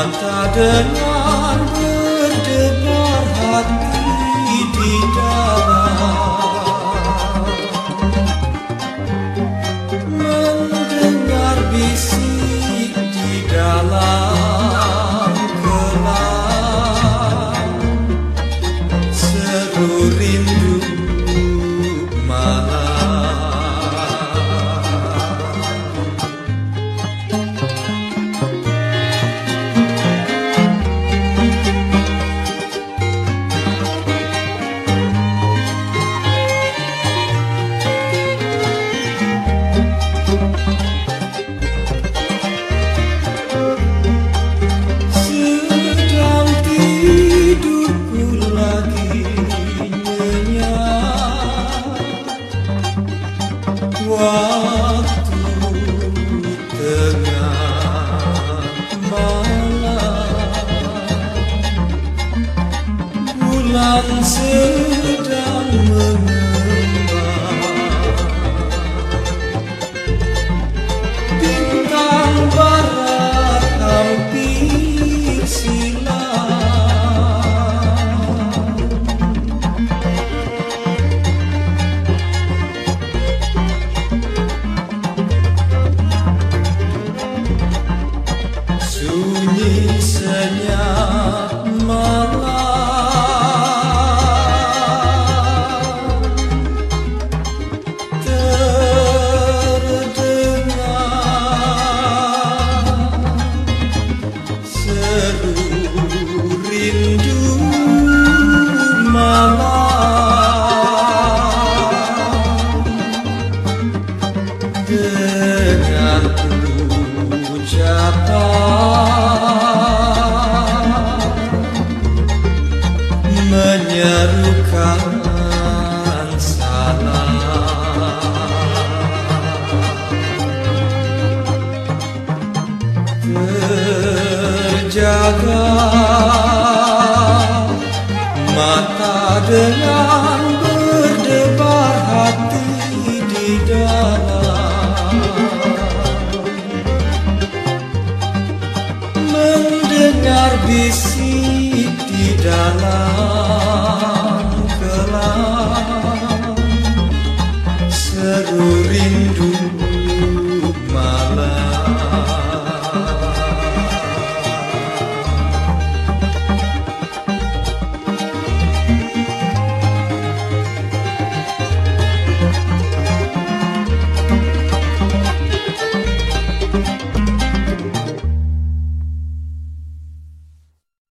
dengan berdebar Yansın canımın menyerukan salam terjaga mata dengan berdebar hati di dalam mendengar bisik di dalam